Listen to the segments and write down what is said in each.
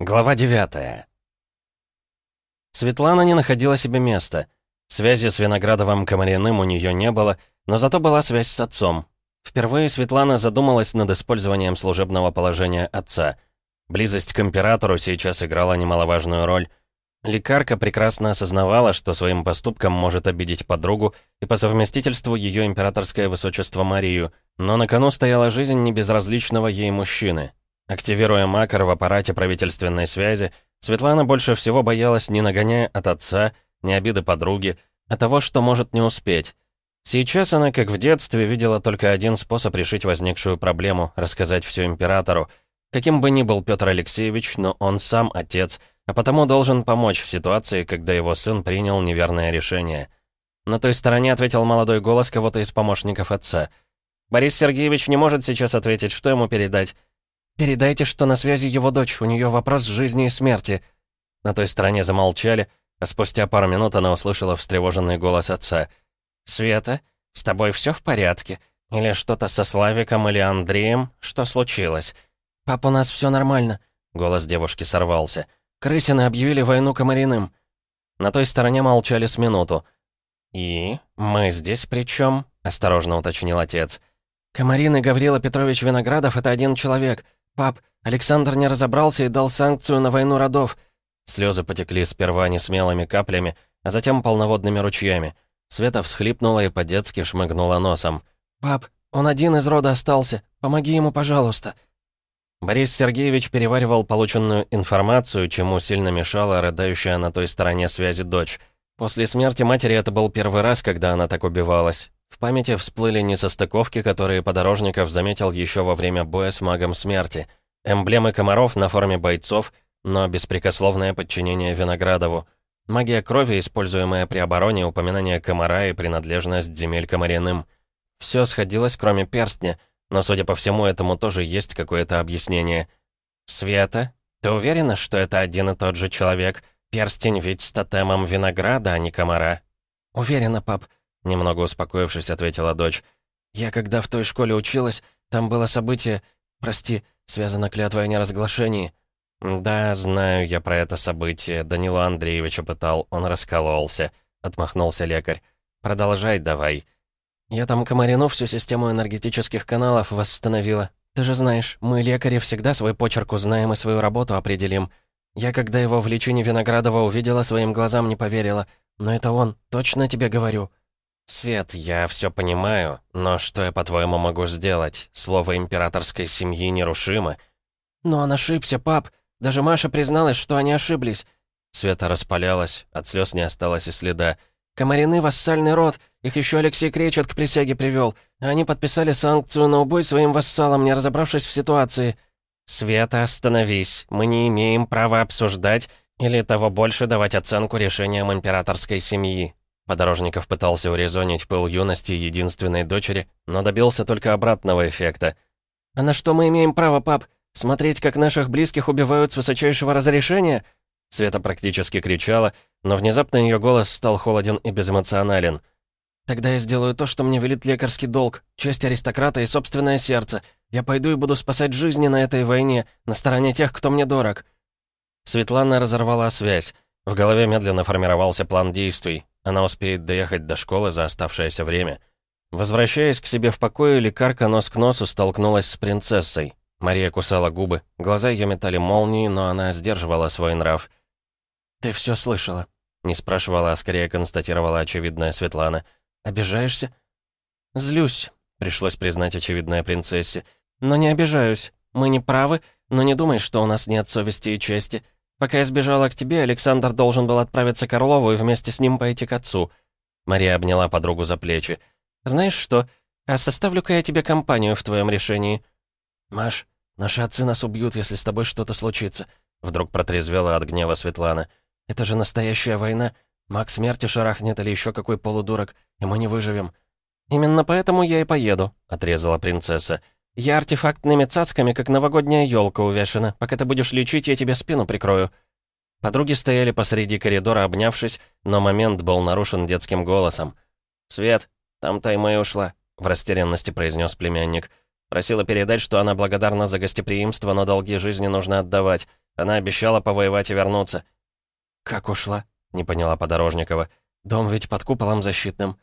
Глава 9 Светлана не находила себе места. Связи с Виноградовым Комариным у нее не было, но зато была связь с отцом. Впервые Светлана задумалась над использованием служебного положения отца. Близость к императору сейчас играла немаловажную роль. Лекарка прекрасно осознавала, что своим поступком может обидеть подругу и по совместительству ее императорское высочество Марию, но на кону стояла жизнь небезразличного ей мужчины. Активируя макар в аппарате правительственной связи, Светлана больше всего боялась не нагоняя от отца, не обиды подруги, а того, что может не успеть. Сейчас она, как в детстве, видела только один способ решить возникшую проблему — рассказать все императору. Каким бы ни был Петр Алексеевич, но он сам отец, а потому должен помочь в ситуации, когда его сын принял неверное решение. На той стороне ответил молодой голос кого-то из помощников отца. «Борис Сергеевич не может сейчас ответить, что ему передать?» «Передайте, что на связи его дочь, у нее вопрос жизни и смерти». На той стороне замолчали, а спустя пару минут она услышала встревоженный голос отца. «Света, с тобой все в порядке? Или что-то со Славиком или Андреем? Что случилось?» «Пап, у нас все нормально», — голос девушки сорвался. «Крысины объявили войну комариным». На той стороне молчали с минуту. «И? Мы здесь при чем? осторожно уточнил отец. «Комарин и Гаврила Петрович Виноградов — это один человек. «Пап, Александр не разобрался и дал санкцию на войну родов». Слезы потекли сперва несмелыми каплями, а затем полноводными ручьями. Света всхлипнула и по-детски шмыгнула носом. «Пап, он один из рода остался. Помоги ему, пожалуйста». Борис Сергеевич переваривал полученную информацию, чему сильно мешала рыдающая на той стороне связи дочь. После смерти матери это был первый раз, когда она так убивалась. В памяти всплыли несостыковки, которые Подорожников заметил еще во время боя с магом смерти. Эмблемы комаров на форме бойцов, но беспрекословное подчинение Виноградову. Магия крови, используемая при обороне, упоминание комара и принадлежность земель комариным. Все сходилось, кроме перстня, но, судя по всему, этому тоже есть какое-то объяснение. «Света, ты уверена, что это один и тот же человек? Перстень ведь с тотемом винограда, а не комара?» «Уверена, пап. Немного успокоившись, ответила дочь. «Я когда в той школе училась, там было событие, прости, связано клятвой о неразглашении». «Да, знаю я про это событие. Данила Андреевича пытал, он раскололся», — отмахнулся лекарь. «Продолжай давай». «Я там Комарину всю систему энергетических каналов восстановила. Ты же знаешь, мы, лекари, всегда свой почерк узнаем и свою работу определим. Я, когда его в лечении Виноградова увидела, своим глазам не поверила. Но это он, точно тебе говорю». «Свет, я все понимаю, но что я, по-твоему, могу сделать? Слово императорской семьи нерушимо». «Но он ошибся, пап. Даже Маша призналась, что они ошиблись». Света распалялась, от слез не осталось и следа. «Комарины — вассальный род, их еще Алексей Кречет к присяге привел. Они подписали санкцию на убой своим вассалам, не разобравшись в ситуации». «Света, остановись. Мы не имеем права обсуждать или того больше давать оценку решениям императорской семьи. Подорожников пытался урезонить пыл юности единственной дочери, но добился только обратного эффекта. «А на что мы имеем право, пап? Смотреть, как наших близких убивают с высочайшего разрешения?» Света практически кричала, но внезапно ее голос стал холоден и безэмоционален. «Тогда я сделаю то, что мне велит лекарский долг, честь аристократа и собственное сердце. Я пойду и буду спасать жизни на этой войне, на стороне тех, кто мне дорог». Светлана разорвала связь. В голове медленно формировался план действий. Она успеет доехать до школы за оставшееся время. Возвращаясь к себе в покое, лекарка нос к носу столкнулась с принцессой. Мария кусала губы, глаза ее метали молнии, но она сдерживала свой нрав. «Ты все слышала?» Не спрашивала, а скорее констатировала очевидная Светлана. «Обижаешься?» «Злюсь», — пришлось признать очевидная принцессе. «Но не обижаюсь. Мы не правы, но не думай, что у нас нет совести и чести. Пока я сбежала к тебе, Александр должен был отправиться к Орлову и вместе с ним пойти к отцу». Мария обняла подругу за плечи. «Знаешь что? А составлю-ка я тебе компанию в твоем решении». «Маш, наши отцы нас убьют, если с тобой что-то случится», вдруг протрезвела от гнева Светлана. «Это же настоящая война. Маг смерти шарахнет или еще какой полудурок, и мы не выживем». «Именно поэтому я и поеду», — отрезала принцесса. «Я артефактными цацками, как новогодняя елка увешана. Пока ты будешь лечить, я тебе спину прикрою». Подруги стояли посреди коридора, обнявшись, но момент был нарушен детским голосом. «Свет, там Таймэй ушла», — в растерянности произнес племянник. «Просила передать, что она благодарна за гостеприимство, но долги жизни нужно отдавать. Она обещала повоевать и вернуться». «Как ушла?» — не поняла Подорожникова. «Дом ведь под куполом защитным».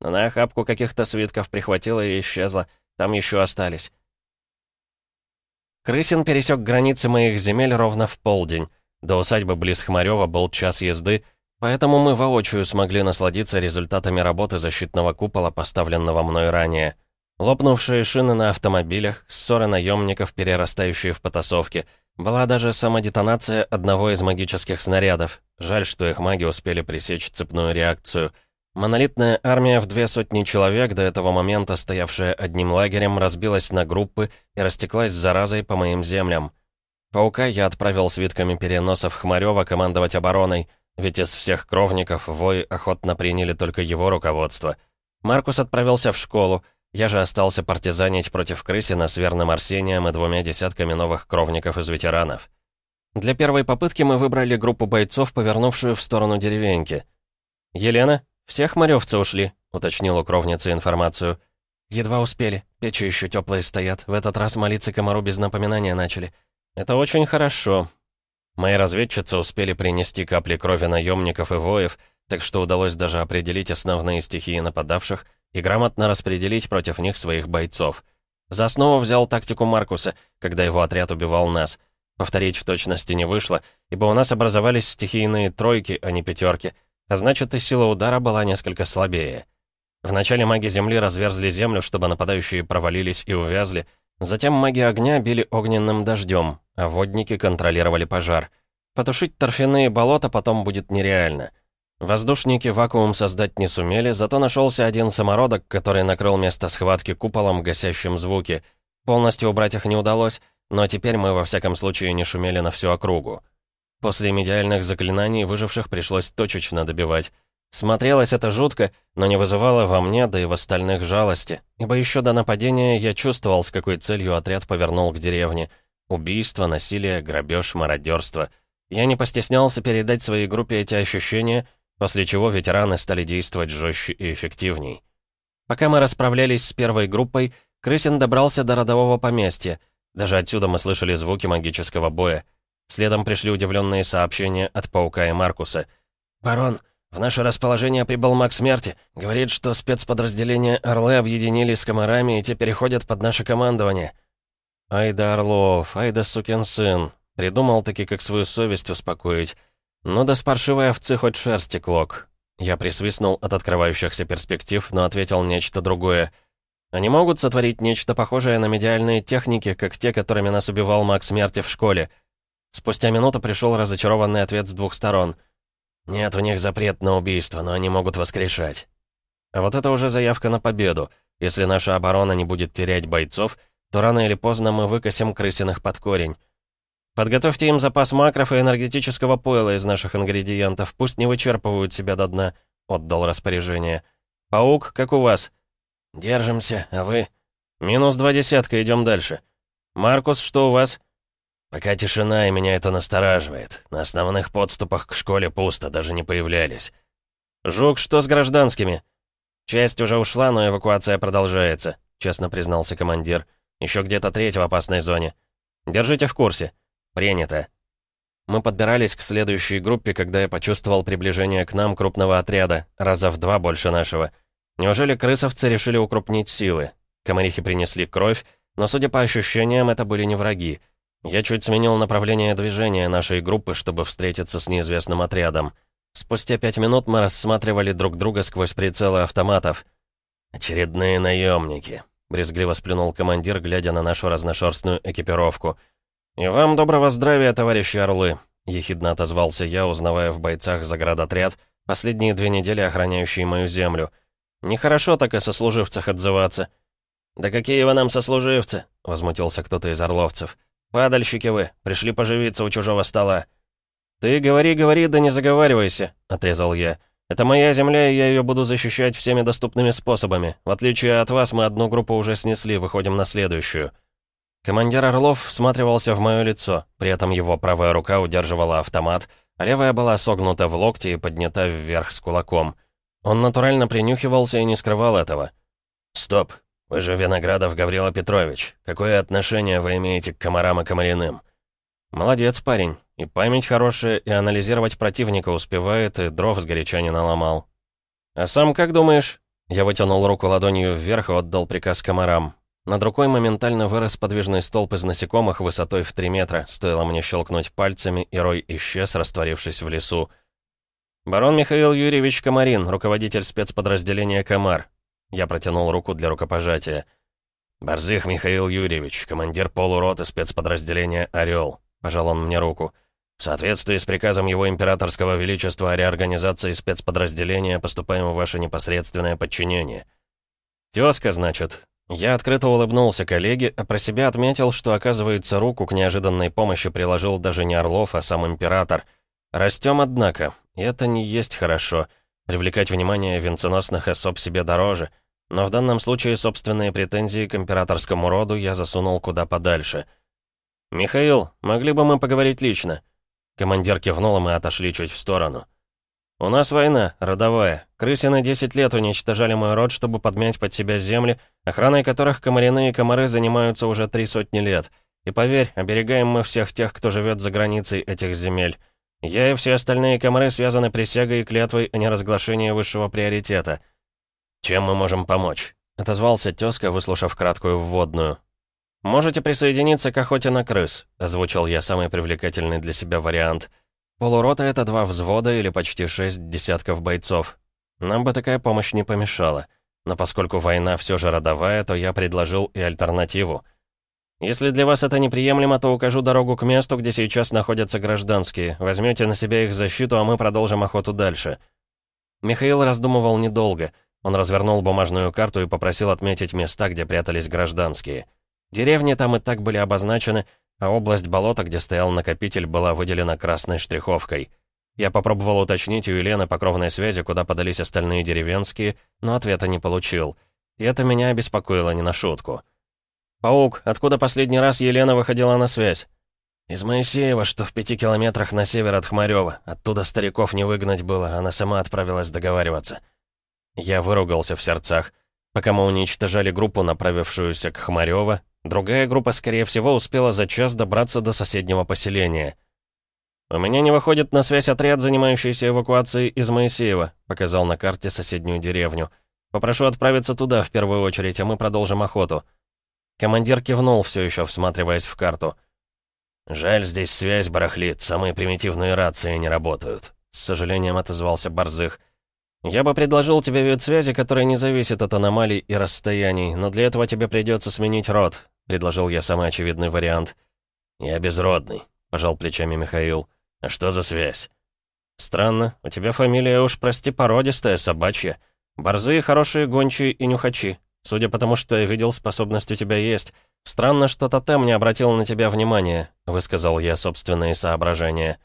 Она охапку каких-то свитков прихватила и исчезла. Там еще остались. Крысин пересек границы моих земель ровно в полдень. До усадьбы близ Хмарева был час езды, поэтому мы воочию смогли насладиться результатами работы защитного купола, поставленного мной ранее. Лопнувшие шины на автомобилях, ссоры наемников, перерастающие в потасовки. Была даже самодетонация одного из магических снарядов. Жаль, что их маги успели пресечь цепную реакцию — Монолитная армия в две сотни человек, до этого момента стоявшая одним лагерем, разбилась на группы и растеклась заразой по моим землям. Паука я отправил с витками переносов Хмарёва командовать обороной, ведь из всех кровников вой охотно приняли только его руководство. Маркус отправился в школу, я же остался партизанить против Крысина с верным Арсением и двумя десятками новых кровников из ветеранов. Для первой попытки мы выбрали группу бойцов, повернувшую в сторону деревеньки. «Елена?» «Все хмаревцы ушли», — уточнил у кровницы информацию. «Едва успели. Печи еще теплые стоят. В этот раз молиться комару без напоминания начали». «Это очень хорошо». Мои разведчицы успели принести капли крови наемников и воев, так что удалось даже определить основные стихии нападавших и грамотно распределить против них своих бойцов. За основу взял тактику Маркуса, когда его отряд убивал нас. Повторить в точности не вышло, ибо у нас образовались стихийные тройки, а не пятерки — а значит, и сила удара была несколько слабее. Вначале маги Земли разверзли землю, чтобы нападающие провалились и увязли. Затем маги огня били огненным дождем, а водники контролировали пожар. Потушить торфяные болота потом будет нереально. Воздушники вакуум создать не сумели, зато нашелся один самородок, который накрыл место схватки куполом, гасящим звуки. Полностью убрать их не удалось, но теперь мы во всяком случае не шумели на всю округу. После медиальных заклинаний выживших пришлось точечно добивать. Смотрелось это жутко, но не вызывало во мне, да и в остальных жалости, ибо еще до нападения я чувствовал, с какой целью отряд повернул к деревне. Убийство, насилие, грабеж, мародерство. Я не постеснялся передать своей группе эти ощущения, после чего ветераны стали действовать жестче и эффективней. Пока мы расправлялись с первой группой, Крысин добрался до родового поместья. Даже отсюда мы слышали звуки магического боя. Следом пришли удивленные сообщения от Паука и Маркуса. «Барон, в наше расположение прибыл маг смерти. Говорит, что спецподразделения Орлы объединились с комарами и те переходят под наше командование». «Ай да Орлов, ай да сукин сын. Придумал-таки, как свою совесть успокоить. Ну да с паршивой овцы хоть шерсти клок». Я присвистнул от открывающихся перспектив, но ответил нечто другое. «Они могут сотворить нечто похожее на медиальные техники, как те, которыми нас убивал маг смерти в школе?» Спустя минуту пришел разочарованный ответ с двух сторон. «Нет, у них запрет на убийство, но они могут воскрешать». А вот это уже заявка на победу. Если наша оборона не будет терять бойцов, то рано или поздно мы выкосим крысиных под корень. Подготовьте им запас макров и энергетического пойла из наших ингредиентов, пусть не вычерпывают себя до дна», — отдал распоряжение. «Паук, как у вас?» «Держимся, а вы?» «Минус два десятка, идем дальше». «Маркус, что у вас?» Пока тишина, и меня это настораживает. На основных подступах к школе пусто, даже не появлялись. «Жук, что с гражданскими?» «Часть уже ушла, но эвакуация продолжается», — честно признался командир. «Еще где-то треть в опасной зоне. Держите в курсе. Принято». Мы подбирались к следующей группе, когда я почувствовал приближение к нам крупного отряда, раза в два больше нашего. Неужели крысовцы решили укрупнить силы? Комарихи принесли кровь, но, судя по ощущениям, это были не враги. Я чуть сменил направление движения нашей группы, чтобы встретиться с неизвестным отрядом. Спустя пять минут мы рассматривали друг друга сквозь прицелы автоматов. «Очередные наемники», — брезгливо сплюнул командир, глядя на нашу разношерстную экипировку. «И вам доброго здравия, товарищи орлы», — ехидно отозвался я, узнавая в бойцах заградотряд, последние две недели охраняющий мою землю. «Нехорошо так о сослуживцах отзываться». «Да какие вы нам сослуживцы?» — возмутился кто-то из орловцев. «Падальщики вы, пришли поживиться у чужого стола». «Ты говори, говори, да не заговаривайся», — отрезал я. «Это моя земля, и я ее буду защищать всеми доступными способами. В отличие от вас, мы одну группу уже снесли, выходим на следующую». Командир Орлов всматривался в мое лицо, при этом его правая рука удерживала автомат, а левая была согнута в локте и поднята вверх с кулаком. Он натурально принюхивался и не скрывал этого. «Стоп, «Вы же Виноградов Гаврила Петрович. Какое отношение вы имеете к комарам и комариным?» «Молодец, парень. И память хорошая, и анализировать противника успевает, и дров с горяча не наломал». «А сам как думаешь?» Я вытянул руку ладонью вверх и отдал приказ комарам. Над рукой моментально вырос подвижный столб из насекомых высотой в 3 метра. Стоило мне щелкнуть пальцами, и рой исчез, растворившись в лесу. «Барон Михаил Юрьевич Комарин, руководитель спецподразделения «Комар». Я протянул руку для рукопожатия. «Борзых Михаил Юрьевич, командир полуроты спецподразделения «Орел». Пожал он мне руку. В соответствии с приказом его императорского величества о реорганизации спецподразделения поступаем в ваше непосредственное подчинение. «Тезка, значит?» Я открыто улыбнулся коллеге, а про себя отметил, что, оказывается, руку к неожиданной помощи приложил даже не Орлов, а сам император. Растем, однако, и это не есть хорошо. Привлекать внимание венценосных особ себе дороже. Но в данном случае собственные претензии к императорскому роду я засунул куда подальше. «Михаил, могли бы мы поговорить лично?» Командир кивнул, и мы отошли чуть в сторону. «У нас война, родовая. Крысины 10 лет уничтожали мой род, чтобы подмять под себя земли, охраной которых комарины и комары занимаются уже три сотни лет. И поверь, оберегаем мы всех тех, кто живет за границей этих земель. Я и все остальные комары связаны присягой и клятвой о неразглашении высшего приоритета. Чем мы можем помочь?» — отозвался тезка, выслушав краткую вводную. «Можете присоединиться к охоте на крыс», — озвучил я самый привлекательный для себя вариант — Полурота — это два взвода или почти шесть десятков бойцов. Нам бы такая помощь не помешала. Но поскольку война все же родовая, то я предложил и альтернативу. Если для вас это неприемлемо, то укажу дорогу к месту, где сейчас находятся гражданские. Возьмете на себя их защиту, а мы продолжим охоту дальше. Михаил раздумывал недолго. Он развернул бумажную карту и попросил отметить места, где прятались гражданские. Деревни там и так были обозначены, а область болота, где стоял накопитель, была выделена красной штриховкой. Я попробовал уточнить у Елены по кровной связи, куда подались остальные деревенские, но ответа не получил. И это меня обеспокоило не на шутку. «Паук, откуда последний раз Елена выходила на связь?» «Из Моисеева, что в пяти километрах на север от Хмарёва. Оттуда стариков не выгнать было, она сама отправилась договариваться». Я выругался в сердцах. Пока мы уничтожали группу, направившуюся к Хмарёва, Другая группа, скорее всего, успела за час добраться до соседнего поселения. «У меня не выходит на связь отряд, занимающийся эвакуацией из Моисеева», показал на карте соседнюю деревню. «Попрошу отправиться туда в первую очередь, а мы продолжим охоту». Командир кивнул, все еще всматриваясь в карту. «Жаль, здесь связь барахлит, самые примитивные рации не работают», с сожалением отозвался Борзых. «Я бы предложил тебе вид связи, который не зависит от аномалий и расстояний, но для этого тебе придется сменить род. — предложил я самый очевидный вариант. «Я безродный», — пожал плечами Михаил. «А что за связь?» «Странно. У тебя фамилия уж, прости, породистая, собачья. Борзые, хорошие гончие и нюхачи. Судя по тому, что я видел, способность у тебя есть. Странно, что тотем не обратил на тебя внимания», — высказал я собственные соображения.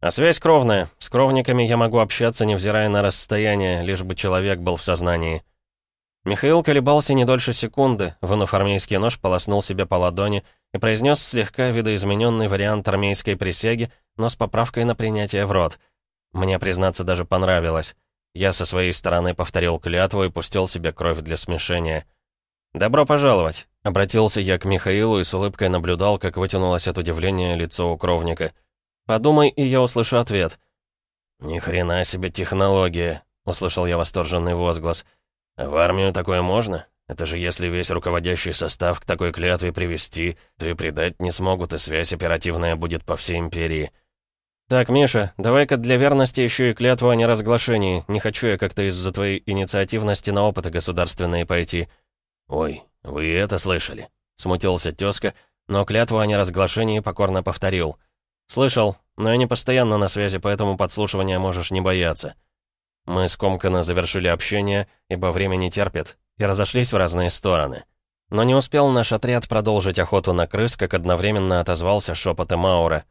«А связь кровная. С кровниками я могу общаться, невзирая на расстояние, лишь бы человек был в сознании». Михаил колебался не дольше секунды, вынув армейский нож, полоснул себе по ладони и произнес слегка видоизмененный вариант армейской присяги, но с поправкой на принятие в рот. Мне, признаться, даже понравилось. Я со своей стороны повторил клятву и пустил себе кровь для смешения. «Добро пожаловать!» — обратился я к Михаилу и с улыбкой наблюдал, как вытянулось от удивления лицо у кровника. «Подумай, и я услышу ответ». «Ни хрена себе технология!» — услышал я восторженный возглас — в армию такое можно? Это же если весь руководящий состав к такой клятве привести, то и предать не смогут, и связь оперативная будет по всей империи. «Так, Миша, давай-ка для верности еще и клятву о неразглашении. Не хочу я как-то из-за твоей инициативности на опыты государственные пойти». «Ой, вы это слышали?» — смутился тезка, но клятву о неразглашении покорно повторил. «Слышал, но я не постоянно на связи, поэтому подслушивания можешь не бояться». Мы скомканно завершили общение, ибо время не терпит, и разошлись в разные стороны. Но не успел наш отряд продолжить охоту на крыс, как одновременно отозвался шепот Маура.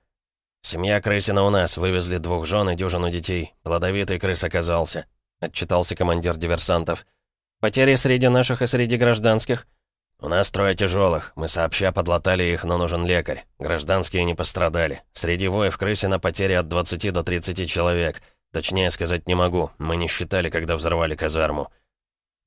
«Семья крысина у нас, вывезли двух жен и дюжину детей. Плодовитый крыс оказался», — отчитался командир диверсантов. «Потери среди наших и среди гражданских?» «У нас трое тяжелых. Мы сообща подлатали их, но нужен лекарь. Гражданские не пострадали. Среди воев крысина потери от 20 до 30 человек. Точнее сказать не могу, мы не считали, когда взорвали казарму.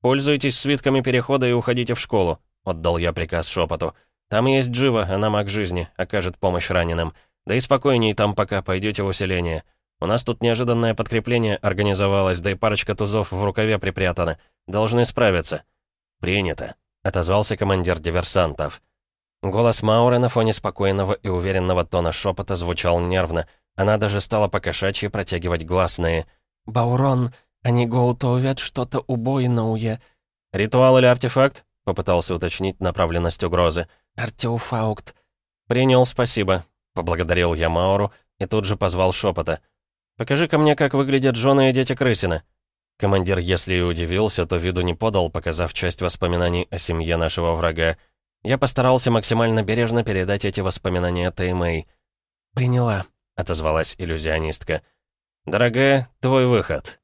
«Пользуйтесь свитками перехода и уходите в школу», — отдал я приказ шепоту. «Там есть Джива, она маг жизни, окажет помощь раненым. Да и спокойней там пока, пойдете в усиление. У нас тут неожиданное подкрепление организовалось, да и парочка тузов в рукаве припрятаны. Должны справиться». «Принято», — отозвался командир диверсантов. Голос Мауры на фоне спокойного и уверенного тона шепота звучал нервно. Она даже стала покошачьи протягивать гласные. «Баурон, они готовят что-то убойное». «Ритуал или артефакт?» — попытался уточнить направленность угрозы. «Артеуфаукт». «Принял, спасибо», — поблагодарил я Мауру и тут же позвал шепота. «Покажи-ка мне, как выглядят жены и дети крысина». Командир, если и удивился, то виду не подал, показав часть воспоминаний о семье нашего врага. Я постарался максимально бережно передать эти воспоминания Тэймэй. «Приняла», — отозвалась иллюзионистка. «Дорогая, твой выход».